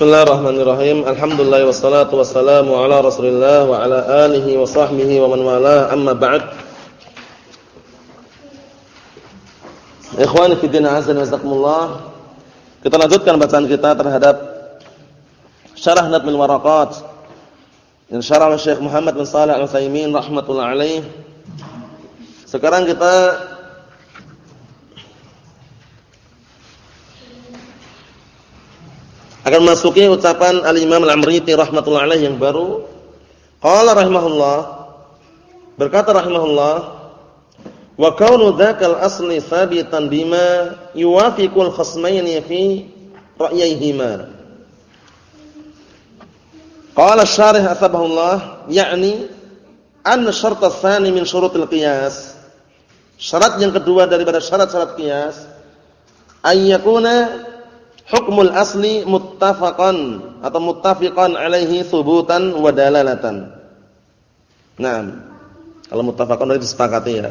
Bismillahirrahmanirrahim. Alhamdulillah wassalatu wassalamu ala Rasulillah wa ala alihi wa sahbihi wa man wala. Amma ba'd. Ikhwani fi din azza wa jazakumullah. Kita lanjutkan bacaan kita terhadap Syarah Nadmil Waraqat. Oleh Syekh Muhammad bin Shalih Al-Utsaimin rahimatullah alaih. Sekarang kita akan masuki ucapan Al-Imam Al-Amriti rahmatullah alaih yang baru. Qala rahimahullah berkata rahimahullah wa kaunu dzakal asli sabitan bima yuwafiqul khasmaini fi ra'yayhima. Qala asy-syarih asbahullah yakni an syart tsani min syurutil qiyas. Syarat yang kedua daripada syarat-syarat qiyas ayyakuna hukmul asli muttafaqan atau muttafiqan alaihi thubutan wa dalalatan. Nah, kalau muttafaqan itu disepakati ya.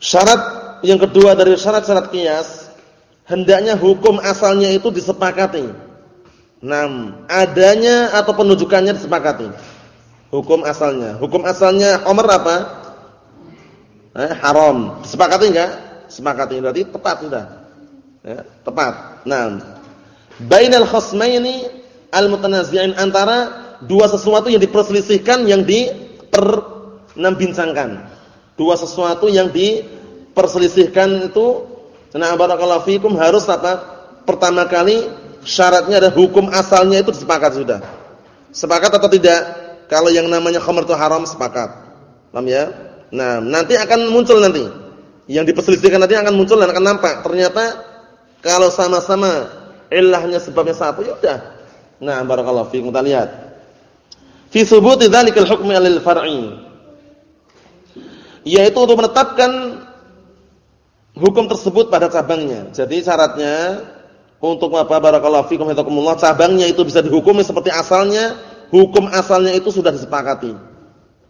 Syarat yang kedua dari syarat-syarat kias hendaknya hukum asalnya itu disepakati. Nah, adanya atau penunjukannya disepakati. Hukum asalnya. Hukum asalnya Umar apa? Eh, haram. Disepakati enggak? Sepakati berarti tepat sudah. Ya, tepat. Nah, bainal khasmaini al-mutanazi'in antara dua sesuatu yang diperselisihkan yang diperbincangkan. Dua sesuatu yang diperselisihkan itu nah barakallahu fikum harus apa? Pertama kali syaratnya ada hukum asalnya itu disepakati sudah. Sepakat atau tidak? Kalau yang namanya khamr itu haram sepakat. Paham ya? Nah, nanti akan muncul nanti. Yang diperselisihkan nanti akan muncul dan akan nampak. Ternyata kalau sama-sama ilahnya sebabnya satu ya udah. Nah, barakallahu fiikum kita lihat. Fi thubuti dzalikal hukmi lil far'i. Yaitu untuk menetapkan hukum tersebut pada cabangnya. Jadi syaratnya untuk apa barakallahu fiikum hayakumullah cabangnya itu bisa dihukumi seperti asalnya, hukum asalnya itu sudah disepakati.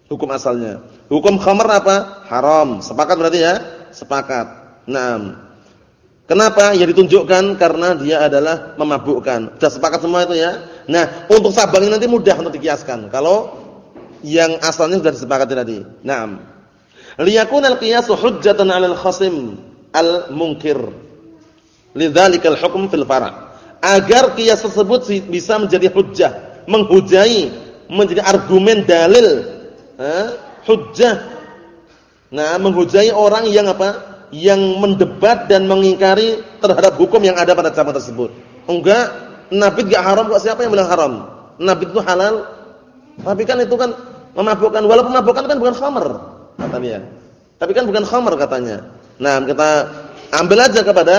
Hukum asalnya. Hukum khamr apa? Haram. Sepakat berarti ya? Sepakat. Naam. Kenapa? Yang ditunjukkan karena dia adalah memabukkan. Sudah sepakat semua itu ya. Nah, untuk sabang ini nanti mudah untuk dikiaskan. Kalau yang asalnya sudah disepakati tadi. Naam. Liyakun al-qiyasu hujjatan 'alal khasim al-munkir. Lidzalikal hukm fil fara'. Agar kias tersebut bisa menjadi hujjah, menghujai, menjadi argumen dalil, eh, hujjah. Nah, menghujai orang yang apa? Yang mendebat dan mengingkari terhadap hukum yang ada pada cabang tersebut. Enggak, nabi enggak haram kok siapa yang bilang haram? Nabi itu halal. Tapi kan itu kan memabukkan walaupun memabukkan kan bukan khamr katanya. Tapi kan bukan khamr katanya. Nah, kita ambil aja kepada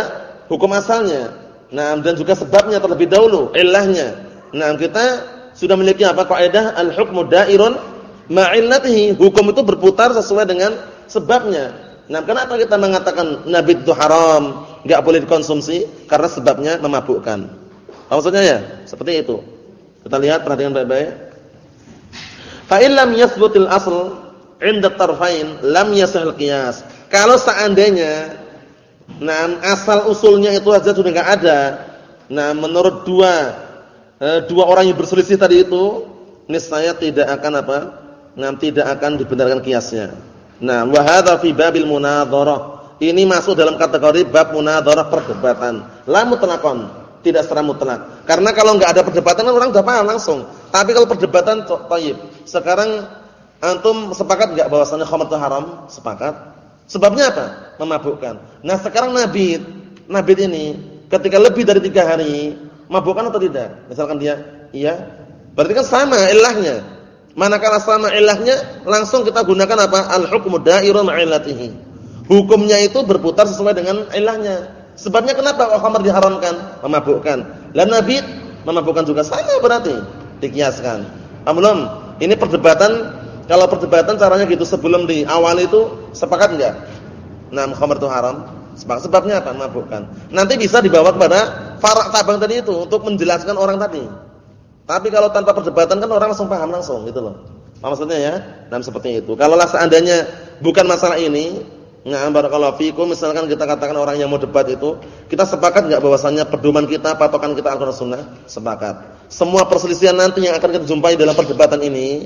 hukum asalnya. Nah, dan juga sebabnya terlebih dahulu, ilahnya. Nah, kita sudah memiliki apa? Kaidah al-hukmu da'irun ma'illatihi. Hukum itu berputar sesuai dengan sebabnya. Nah, kenapa kita mengatakan nabi itu haram, enggak boleh dikonsumsi? Karena sebabnya memabukkan. Apa maksudnya ya? Seperti itu. Kita lihat perhatikan baik-baik. Fa illam yathbutil asl 'inda tarfain lam yasah qiyas. Kalau seandainya nah asal usulnya itu aja sudah enggak ada. Nah, menurut dua eh, dua orang yang berselisih tadi itu niscaya tidak akan apa? Nah, tidak akan dibenarkan kiasnya. Nah, wa hadza fi babil munadharah. Ini masuk dalam kategori bab munadharah perdebatan. La mutlaqan, tidak secara mutlak. Karena kalau enggak ada perdebatan kan orang sudah paham langsung. Tapi kalau perdebatan thayyib. Sekarang antum sepakat enggak bahwasanya khamr itu haram? Sepakat. Sebabnya apa? Memabukkan. Nah, sekarang Nabi Nabi ini ketika lebih dari tiga hari mabukkan atau tidak? Misalkan dia iya, berarti kan sama ilahnya. Manakala sama ilahnya, langsung kita gunakan apa? Al-hukmu da'irun ma'ilatihi. Hukumnya itu berputar sesuai dengan ilahnya. Sebabnya kenapa khamar diharamkan? Memabukkan. Dan Nabi memabukkan juga sama berarti. Dikiaskan. Belum? Ini perdebatan kalau perdebatan caranya gitu sebelum di awal itu sepakat enggak? Nah, khamar itu haram. Sepakat. Sebabnya apa? Memabukkan. Nanti bisa dibawa kepada farak tabang tadi itu untuk menjelaskan orang tadi. Tapi kalau tanpa perdebatan kan orang langsung paham langsung gitu loh. Maksudnya ya? Nah seperti itu. Kalau seandainya bukan masalah ini, Nah, barakallahu fikum misalkan kita katakan orang yang mau debat itu, kita sepakat enggak bahwasanya pedoman kita, patokan kita Al-Qur'an Sunnah? Sepakat. Semua perselisihan nanti yang akan kita jumpai dalam perdebatan ini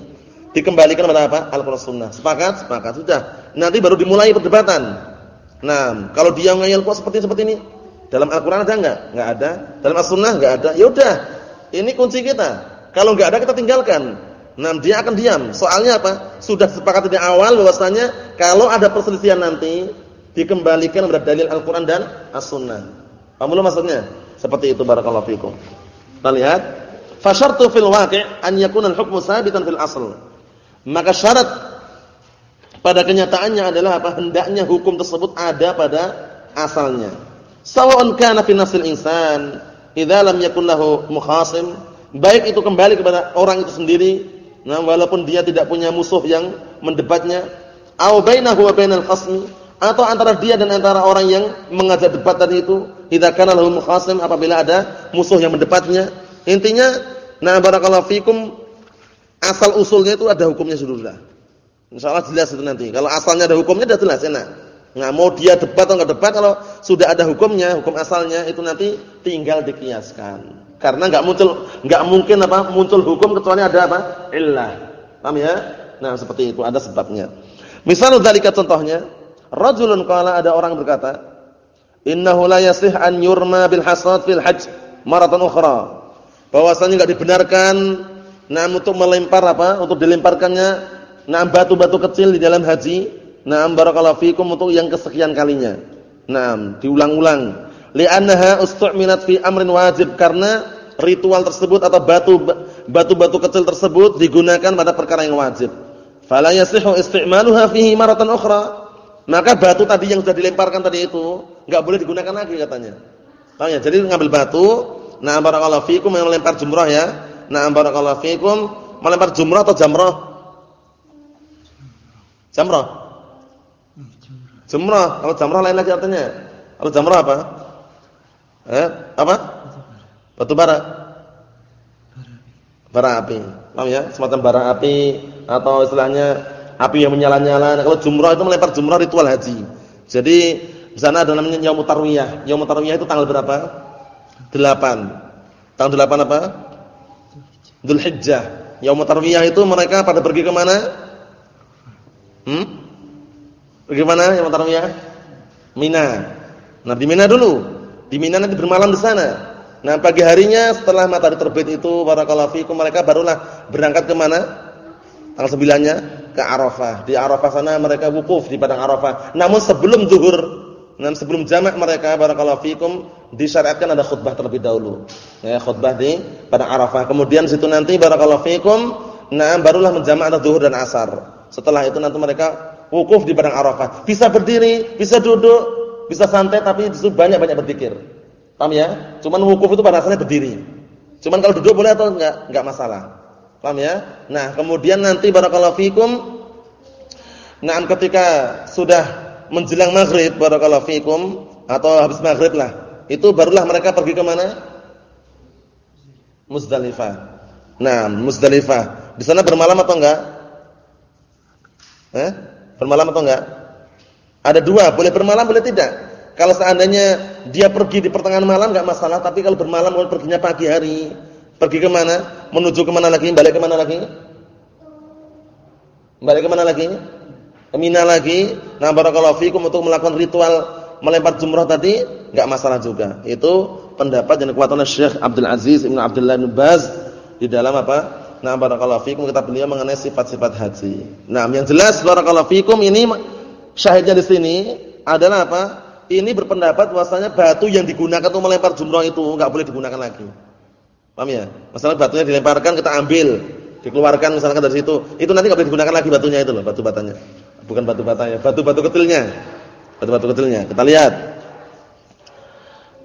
dikembalikan kepada apa? Al-Qur'an Sunnah. Sepakat? Sepakat. Sudah. Nanti baru dimulai perdebatan. Nah, kalau dia ngayal kok seperti seperti ini, dalam Al-Qur'an ada enggak? Enggak ada. Dalam As-Sunnah enggak ada. Ya udah. Ini kunci kita. Kalau enggak ada kita tinggalkan. Nah, dia akan diam. Soalnya apa? Sudah sepakat di awal bahwasanya kalau ada perselisihan nanti dikembalikan kepada dalil Al-Qur'an dan As-Sunnah. Paham maksudnya? Seperti itu barakallahu fikum. Kita lihat Fasyartu fil waqi' an yakuna al-hukmu sabitan fil asl. Maka syarat pada kenyataannya adalah apa? Hendaknya hukum tersebut ada pada asalnya. Sawa'un kana fi nafsil insan idza lam yakun lahu mukhasim, baik itu kembali kepada orang itu sendiri, nah walaupun dia tidak punya musuh yang mendebatnya, aw bainahu wa bainal khasmi atau antara dia dan antara orang yang mengajak debat tadi itu, idza kana lahu mukhasim apabila ada musuh yang mendebatnya. Intinya Nah, barakallahu fikum asal usulnya itu ada hukumnya sudah. Insyaallah jelas itu nanti. Kalau asalnya ada hukumnya sudah jelas enak. Nah, mau dia debat atau enggak debat kalau sudah ada hukumnya, hukum asalnya itu nanti tinggal dikiaskan. Karena enggak muncul enggak mungkin apa muncul hukum kecuali ada apa? illah. Paham ya? Nah, seperti itu ada sebabnya. Misalnya dzalika contohnya, rajulun qala ada orang berkata, "Innahu la an yurma bil hasad fil hajj maratan ukhra." bahwasanya enggak dibenarkan nah untuk melempar apa? Untuk dilemparkannya nah batu-batu kecil di dalam haji. Nah barakallahu fikum untuk yang kesekian kalinya. Nah, diulang-ulang. Li'annaha ustu'minat fi amrin wajib karena ritual tersebut atau batu batu-batu kecil tersebut digunakan pada perkara yang wajib. Fala yasihu isti'maluha fihi maratan ukhra. Maka batu tadi yang sudah dilemparkan tadi itu enggak boleh digunakan lagi katanya. Paham ya? Jadi ngambil batu, Nah, barakallahu fikum yang melempar jumrah ya. Nah, barakallahu fikum melempar jumrah atau jamrah? Jamrah. Jumrah. Kalau jamrah lain lagi artinya. Kalau jamrah apa? Eh, apa? Batu bara. Bara api. Paham ya? Semacam bara api atau istilahnya api yang menyala-nyala. Nah, kalau jumrah itu melempar jumrah ritual haji. Jadi di sana ada namanya yaumut tarwiyah. Yaumut tarwiyah itu tanggal berapa? Delapan. Tahun delapan apa? Dzulhijjah. Yaum tarwiyah itu mereka pada pergi ke mana? Hmm? Pergi mana yaum tarwiyah? Mina. Nah, di Mina dulu. Di Mina nanti bermalam di sana. Nah, pagi harinya setelah matahari terbit itu barakallahu fikum mereka barulah berangkat ke mana? Tanggal 9-nya ke Arafah. Di Arafah sana mereka wukuf di padang Arafah. Namun sebelum zuhur Nah, sebelum jamak mereka barakallahu fikum disyariatkan ada khutbah terlebih dahulu. Ya, khutbah di pada Arafah. Kemudian situ nanti barakallahu fikum, nah barulah menjamak antara zuhur dan asar. Setelah itu nanti mereka wukuf di padang Arafah. Bisa berdiri, bisa duduk, bisa santai tapi justru banyak-banyak berzikir. Paham ya? Cuman wukuf itu pada asalnya berdiri. Cuman kalau duduk boleh atau enggak? Enggak masalah. Paham ya? Nah, kemudian nanti barakallahu fikum Nah, ketika sudah menjelang maghrib barakallahu fikum atau habis maghrib lah. Itu barulah mereka pergi ke mana? Muzdalifah. Nah, Muzdalifah. Di sana bermalam atau enggak? Eh? Bermalam atau enggak? Ada dua, boleh bermalam boleh tidak. Kalau seandainya dia pergi di pertengahan malam enggak masalah, tapi kalau bermalam kalau perginya pagi hari, pergi ke mana? Menuju ke mana lagi? Balik ke mana lagi? Balik ke mana lagi? Mina lagi, nah barakallahu fikum untuk melakukan ritual melempar jumrah tadi enggak masalah juga. Itu pendapat dikuatkan oleh Syekh Abdul Aziz Ibnu Abdullah bin Baz di dalam apa? Nah barakallahu fikum kita beliau mengenai sifat-sifat haji. Nah, yang jelas barakallahu fikum ini syahidnya di sini adalah apa? Ini berpendapat bahwasanya batu yang digunakan untuk melempar jumrah itu enggak boleh digunakan lagi. Paham ya? Masalah batunya dilemparkan kita ambil, dikeluarkan misalkan dari situ. Itu nanti enggak boleh digunakan lagi batunya itu loh, batu batanya bukan batu batanya, batu-batu kecilnya. Batu-batu kecilnya. Kita lihat.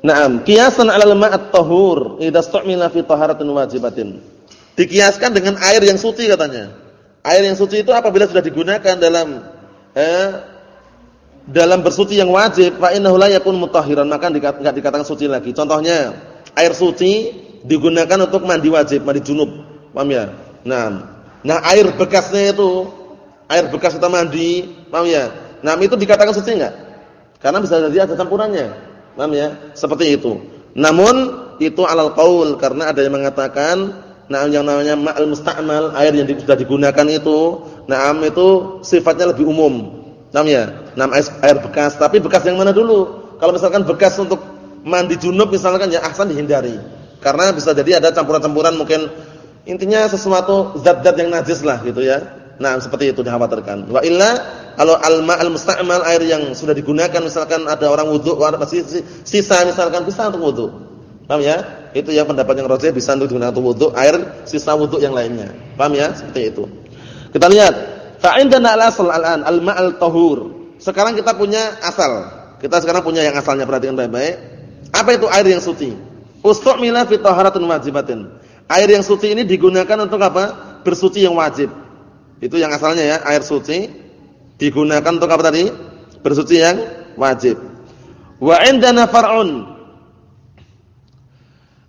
Naam, kiasan 'alal ma'at tahur idza stu'mila fi taharatin wajibatin. Dikiaskan dengan air yang suci katanya. Air yang suci itu apabila sudah digunakan dalam eh, dalam bersuci yang wajib, fa innahu la yakun mutahhiran, maka enggak dikatakan suci lagi. Contohnya, air suci digunakan untuk mandi wajib, mandi junub. Paham ya? Nah, nah air bekasnya itu air bekas kita mandi, paham ya? Nah, itu dikatakan suci enggak? Karena bisa jadi ada campurannya. Paham ya? Seperti itu. Namun itu alal qaul karena ada yang mengatakan nah yang namanya ma'al musta'mal, air yang sudah digunakan itu, nah itu sifatnya lebih umum. Paham ya? Nah, air bekas, tapi bekas yang mana dulu? Kalau misalkan bekas untuk mandi junub misalkan ya ahsan dihindari. Karena bisa jadi ada campuran-campuran mungkin intinya sesuatu zat-zat yang najis lah gitu ya. Nah, seperti itu dikhawatirkan. Wa illa kalau al-ma'al musta'mal air yang sudah digunakan misalkan ada orang wudu masih sisa misalkan bisa untuk wudu. Paham ya? Itu yang pendapat yang rajih bisa untuk digunakan untuk wudu, air sisa wudu yang lainnya. Paham ya? Seperti itu. Kita lihat, fa indana al-asl al-an al-ma'al tahur. Sekarang kita punya asal. Kita sekarang punya yang asalnya perhatikan baik-baik. Apa itu air yang suci? Ustu'mila fi taharatun wajibatin. Air yang suci ini digunakan untuk apa? Bersuci yang wajib. Itu yang asalnya ya, air suci digunakan untuk apa tadi? Bersuci yang wajib. Wa indana far'un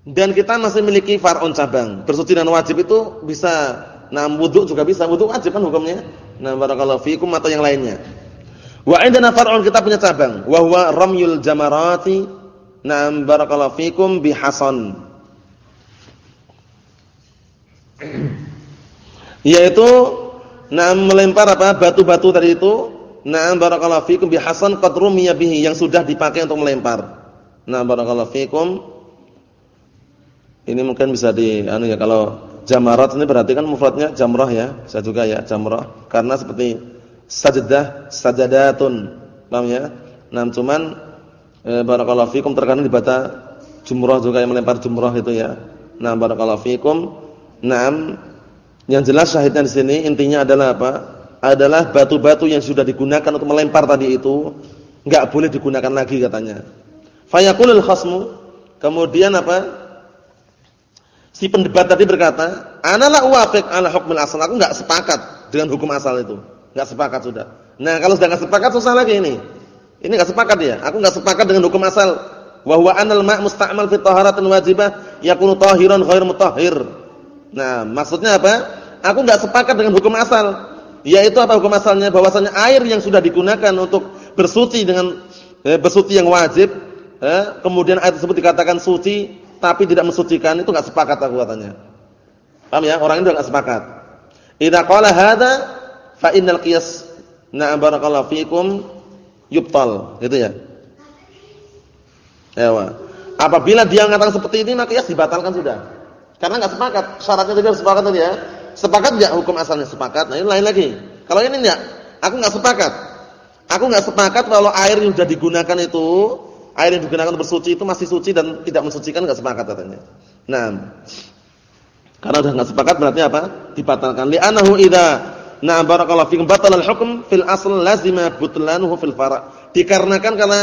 dan kita masih memiliki far'un cabang. Bersuci dan wajib itu bisa nah wudu juga bisa. Wudu wajib kan hukumnya. Nah barakallahu fikum atau yang lainnya. Wa indana far'un kita punya cabang wa huwa ramyul jamarati. Nah barakallahu fikum bihasan. Yaitu nah melempar apa? Batu-batu tadi itu. Nah barakallahu fikum bihasan qad rumiya bihi yang sudah dipakai untuk melempar. Nah barakallahu fikum ini mungkin bisa di anu ya kalau jamarat ini berarti kan mufradnya jamrah ya, bisa juga ya jamrah karena seperti sajadah, sajadatun. Paham ya? Nah, cuman e, barakallahu fikum terkadang dibaca jumrah juga yang melempar jumrah itu ya. Nah, barakallahu fikum. Naam. Yang jelas syahidnya di sini intinya adalah apa? Adalah batu-batu yang sudah digunakan untuk melempar tadi itu enggak boleh digunakan lagi katanya. Fayaqulul khasmu kemudian apa? Si pendebat tadi berkata, "Analah uwafiq ala hukmil asal." Aku enggak sepakat dengan hukum asal itu. Enggak sepakat sudah. Nah, kalau sudah enggak sepakat susah lagi ini. Ini enggak sepakat dia. Aku enggak sepakat dengan hukum asal. Wa huwa anal ma' musta'mal fi taharatin wajibah yakunu tahiran ghair mutahhir. Nah, maksudnya apa? Aku enggak sepakat dengan hukum asal. Yaitu apa hukum asalnya? Bahwasanya air yang sudah digunakan untuk bersuci dengan eh, bersuci yang wajib, eh, kemudian air tersebut dikatakan suci tapi tidak mensucikan itu enggak sepakat aku katanya. Paham ya? Orang itu enggak sepakat. Idza qala hadza fa innal qiyas na barakallahu fikum yubtal, gitu ya. Ewa. Apabila dia mengatakan seperti ini maka qiyas dibatalkan sudah. Karena enggak sepakat. Syaratnya tadi harus sepakat tadi ya. Sepakat enggak hukum asalnya sepakat? Nah, ini lain lagi. Kalau ini enggak, aku enggak sepakat. Aku enggak sepakat kalau air yang sudah digunakan itu air yang digunakan bersuci itu masih suci dan tidak mensucikan enggak sepakat katanya. Nah, karena sudah enggak sepakat berarti apa? Dibatalkan. Li'annahu idza na'am barakallahu fikum batal al-hukm fil asl lazima butlanuhu fil fara'. Dikarenakan karena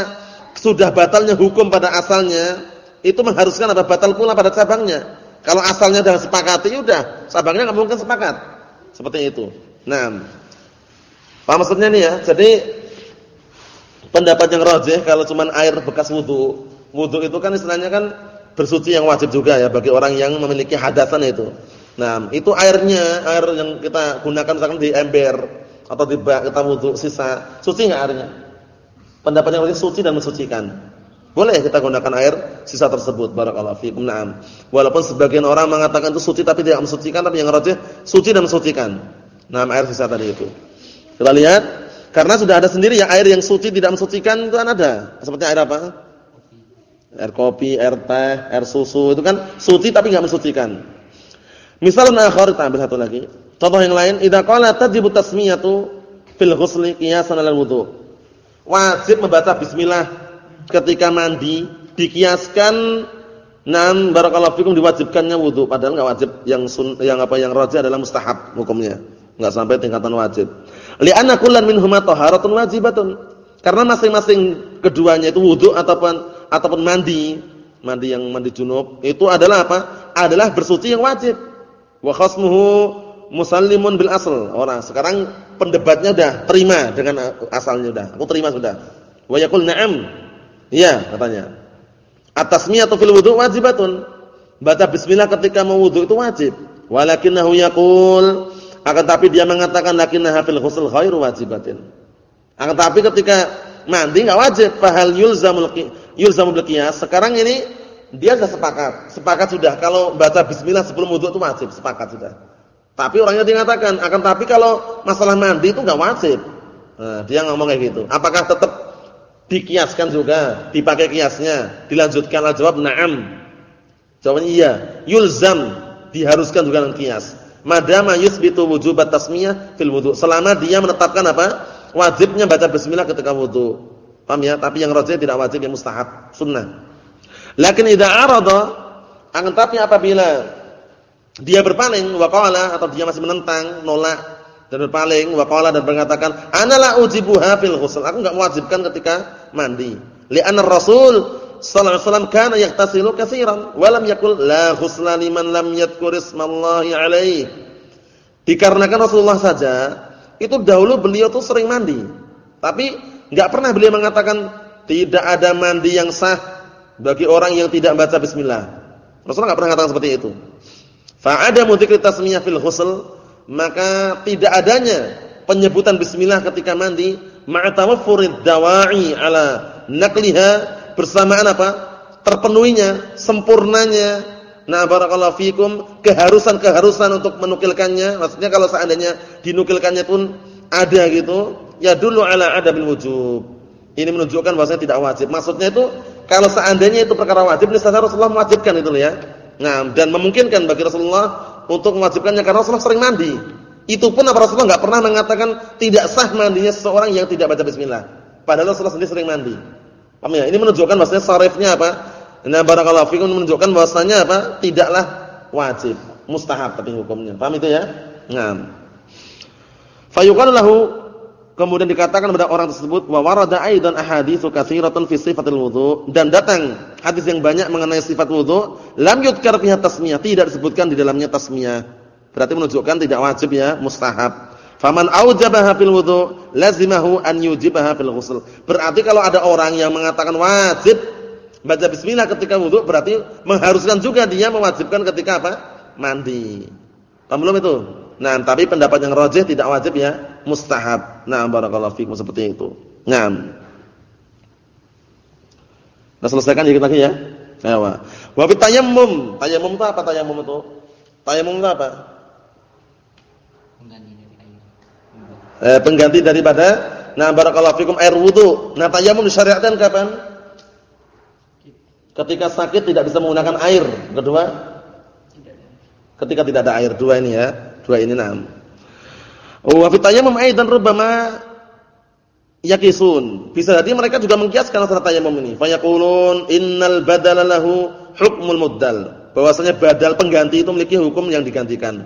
sudah batalnya hukum pada asalnya, itu mengharuskan apa? Batal pula pada cabangnya. Kalau asalnya sudah sepakati, udah, cabangnya enggak mungkin sepakat. Seperti itu. Nah, paham maksudnya nih ya? Jadi pendapat yang rajih kalau cuma air bekas wudu. Wudu itu kan istilahnya kan bersuci yang wajib juga ya bagi orang yang memiliki hadasan itu. Nah, itu airnya, air yang kita gunakan misalkan di ember atau di bak kita wudu sisa, suci enggak airnya? Pendapat yang rajih suci dan mensucikan. Boleh kita gunakan air sisa tersebut barakallahu fiikum. Naam. Walaupun sebagian orang mengatakan itu suci tapi tidak mensucikan tapi yang rajih suci dan mensucikan. Nah, air sisa tadi itu. Kita lihat karena sudah ada sendiri ya air yang suci tidak mensucikan itu kan ada. Seperti air apa? Air kopi, air teh, air susu itu kan suci tapi enggak mensucikan. Misalnya akhir kita ambil satu lagi. Contoh yang lain, idza qala tajibu tasmiyatu fil ghusli qiyasan 'alal wudu. Wajib membaca bismillah ketika mandi dikiaskan Nam barakallahu fikum diwajibkannya wudu padahal enggak wajib yang sun, yang apa yang rajih adalah mustahab hukumnya. Enggak sampai tingkatan wajib. Li'anna kullan minhuma taharatun wajibatun. Karena masing-masing keduanya itu wudu ataupun ataupun mandi, mandi yang mandi junub, itu adalah apa? Adalah bersuci yang wajib. Wa khasmuhu musallimun bil asl. Orang sekarang pendebatnya sudah terima dengan asalnya sudah. Aku terima sudah. Wa yaqul na'am. Iya, katanya. At-tasmiyatu fil wudu wajibatun. Baca bismillah ketika mau wudu itu wajib. Walakinnahu yaqul akan tapi dia mengatakan lakinnaha fil ghusl ghairu wajibatin. Akan tapi ketika mandi enggak wajib, fahal yulzamul yulzamul qiyas. Sekarang ini dia sudah sepakat. Sepakat sudah kalau baca bismillah sebelum wudu itu wajib, sepakat sudah. Tapi orangnya dikatakan, akan tapi kalau masalah mandi itu enggak wajib. Nah, dia ngomong kayak gitu. Apakah tetap dikiaskan juga, dipakai kiasnya? Dilanjutkan jawab na'am. Jawabannya iya. Yulzam diharuskan juga dengan kias. Madama yusbitu wujubat tasmiyah fil wudu. Selama dia menetapkan apa? Wajibnya baca bismillah ketika wudu. Paham ya? Tapi yang rajih tidak wajib, yang mustahab, sunnah. Lakin idza arada, akan tapi apabila dia berpaling waqala atau dia masih menentang, nolak dan berpaling waqala dan mengatakan analah ujibuha fil ghusl. Aku enggak mewajibkan ketika mandi. Li'anna Rasul sallallahu alaihi wasallam kana yaghtasilu katsiran wa lam yakul la ghusla liman lam yadhkur ismallahi alaihi. Dikarenakan Rasulullah saja itu dahulu beliau tuh sering mandi. Tapi enggak pernah beliau mengatakan tidak ada mandi yang sah bagi orang yang tidak baca bismillah. Rasulullah enggak pernah mengatakan seperti itu. Fa'ada dzikri tasmiyah fil ghusl, maka tidak adanya penyebutan bismillah ketika mandi ma'tawaffurid dawa'i ala naqliha bersamaan apa? terpenuhinya, sempurnanya nah barakallahu fikum keharusan-keharusan untuk menukilkannya. Maksudnya kalau seandainya dinukilkannya pun ada gitu, ya dulu ala adabil wujub. Ini menunjukkan bahwasanya tidak wajib. Maksudnya itu kalau seandainya itu perkara wajib, niscaya Rasulullah mewajibkan itu ya. Nah, dan memungkinkan bagi Rasulullah untuk mewajibkannya karena Rasulullah sering mandi. Itu pun apa Rasulullah enggak pernah mengatakan tidak sah mandinya seseorang yang tidak baca bismillah. Padahal Rasulullah sendiri sering mandi. Paham ya? Ini menunjukkan bahwasanya sarifnya apa? Nah, barakallahu fikum menunjukkan bahwasanya apa? Tidaklah wajib, mustahab tapi hukumnya. Paham itu ya? Nah. Fayuqalu Kemudian dikatakan kepada orang tersebut wa warada aidan ahaditsu katsiratun fi sifatil wudu dan datang hadis yang banyak mengenai sifat wudu lam yudkar fiha tasmiyah tidak disebutkan di dalamnya tasmiyah. Berarti menunjukkan tidak wajib ya, mustahab. Faman aujabaha fil wudu lazimahu an yujibaha fil ghusl. Berarti kalau ada orang yang mengatakan wajib baca bismillah ketika wudu berarti mengharuskan juga dia mewajibkan ketika apa? mandi. Paham belum itu? Nah, tapi pendapat yang rajih tidak wajib ya, mustahab. Nah, barakallahu fikum seperti itu. Naam. Kita selesaikan dikit lagi ya. Ayo. Wa bi tayammum. Tayammum itu apa tayammum itu? Tayammum itu apa? Pengganti dari air. Eh, pengganti daripada nah barakallahu fikum air wudu. Nah, tayammum disyariatkan kapan? Ketika sakit tidak bisa menggunakan air. Kedua? Ketika tidak ada air. Dua ini ya. Dua ini enam. Wa fi tayammum aidan rubbama yakisun. Bisa jadi mereka juga mengkiaskan masalah tayammum ini. Fa yaqulun innal badala lahu hukmul muddal. Bahwasanya badal pengganti itu memiliki hukum yang digantikan.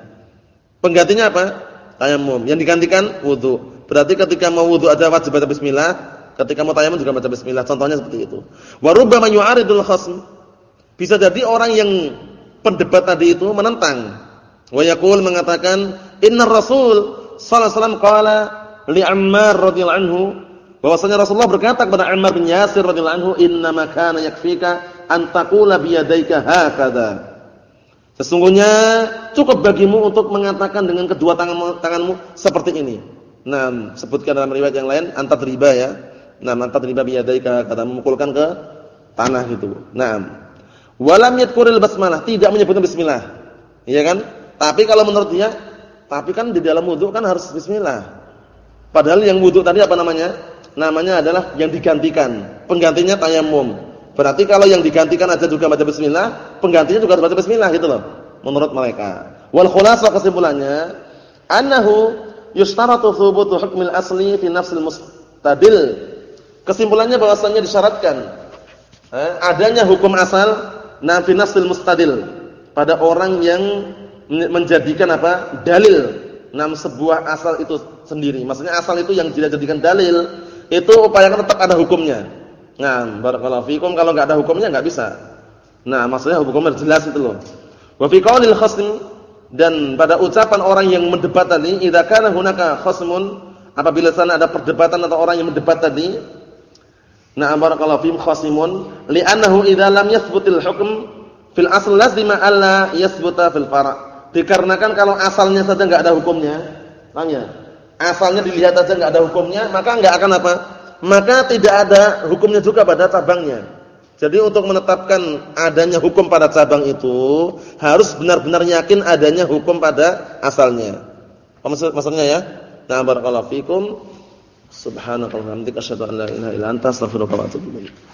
Penggantinya apa? Tayammum. Yang digantikan wudu. Berarti ketika mau wudu ada wajib baca bismillah, ketika mau tayammum juga baca bismillah. Contohnya seperti itu. Wa rubbama yu'aridul khasm. Bisa jadi orang yang pendebat tadi itu menentang Wa yaqul mengatakan innar Rasul sallallahu alaihi wasallam qala li Ammar radhiyallahu anhu bahwasanya Rasulullah berkata kepada Ammar bin Yasir radhiyallahu anhu kana yakfika an taqula bi yadayka hakadha Sesungguhnya cukup bagimu untuk mengatakan dengan kedua tangan tanganmu seperti ini. Nah, sebutkan dalam riwayat yang lain antat riba ya. Nah, antat riba biyadaika kata memukulkan ke tanah gitu. Nah, walam yadkuril basmalah, tidak menyebutkan bismillah. Iya kan? Tapi kalau menurut dia, tapi kan di dalam wudhu kan harus bismillah. Padahal yang wudhu tadi apa namanya? Namanya adalah yang digantikan. Penggantinya tayamum. Berarti kalau yang digantikan aja juga baca bismillah, penggantinya juga harus baca bismillah gitu loh. Menurut mereka. Wal khulasah kesimpulannya, annahu yustaratu thubutu hukmil asli fi nafsil mustadil. Kesimpulannya bahwasanya disyaratkan eh, adanya hukum asal na fi nafsil mustadil pada orang yang menjadikan apa? dalil nam sebuah asal itu sendiri. Maksudnya asal itu yang tidak jadikan dalil, itu upayakan tetap ada hukumnya. Nah, barakallahu fikum kalau enggak ada hukumnya enggak bisa. Nah, maksudnya hukumnya jelas itu loh. Wa fi qaulil khasm dan pada ucapan orang yang mendebat tadi, idza kana hunaka khasmun, apabila sana ada perdebatan atau orang yang mendebat tadi, nah barakallahu fikum khasimun li'annahu idza lam yathbutil hukm fil asl lazima alla yathbuta fil fara'. Dikarenakan kalau asalnya saja enggak ada hukumnya, paham ya? asalnya dilihat aja nggak ada hukumnya, maka nggak akan apa? Maka tidak ada hukumnya juga pada cabangnya. Jadi untuk menetapkan adanya hukum pada cabang itu harus benar-benar yakin adanya hukum pada asalnya. Maksud, maksudnya ya? Nah, barakallahu fikum. Subhanakallahumma wa bihamdika asyhadu an la ilaha illa anta astaghfiruka wa atubu.